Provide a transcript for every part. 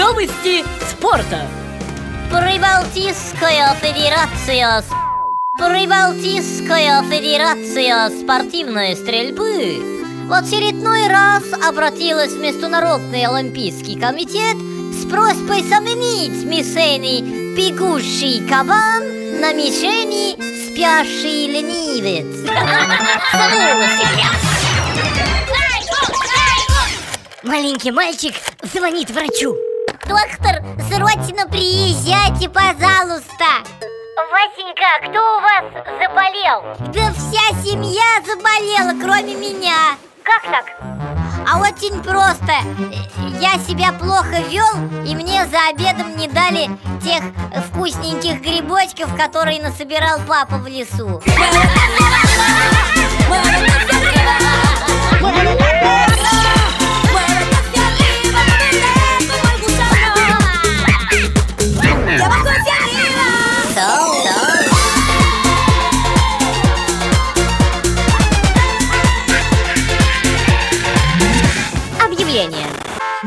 Новости спорта. Прибалтийская федерация Прибалтийская федерация спортивной стрельбы в очередной раз обратилась в Международный олимпийский комитет с просьбой заменить мишени «Бегущий кабан» на мишени «Спящий ленивец». Маленький мальчик звонит врачу. Доктор, срочно приезжайте, пожалуйста Васенька, а кто у вас заболел? Да вся семья заболела, кроме меня Как так? А очень просто Я себя плохо вел, и мне за обедом не дали тех вкусненьких грибочков, которые насобирал папа в лесу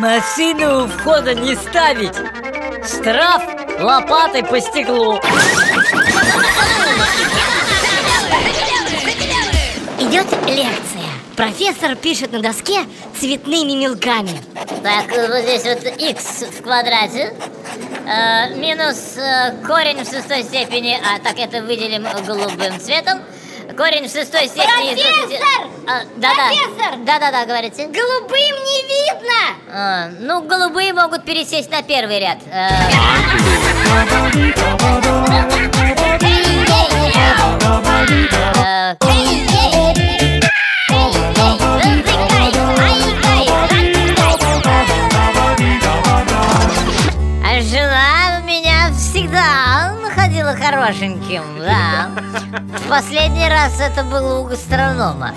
Машину у входа не ставить. Штраф лопатой по стеклу. Идет лекция. Профессор пишет на доске цветными мелками. Так, вот здесь вот x в квадрате. Э, Минус э, корень в шестой степени А так это выделим голубым цветом Корень в шестой степени из 20 Профессор! А, Да-да Профессор! Да-да-да, говорите Голубым не видно А, Ну, голубые могут пересесть на первый ряд Э, э, А находила хорошеньким, да. В последний раз это было у гастронома.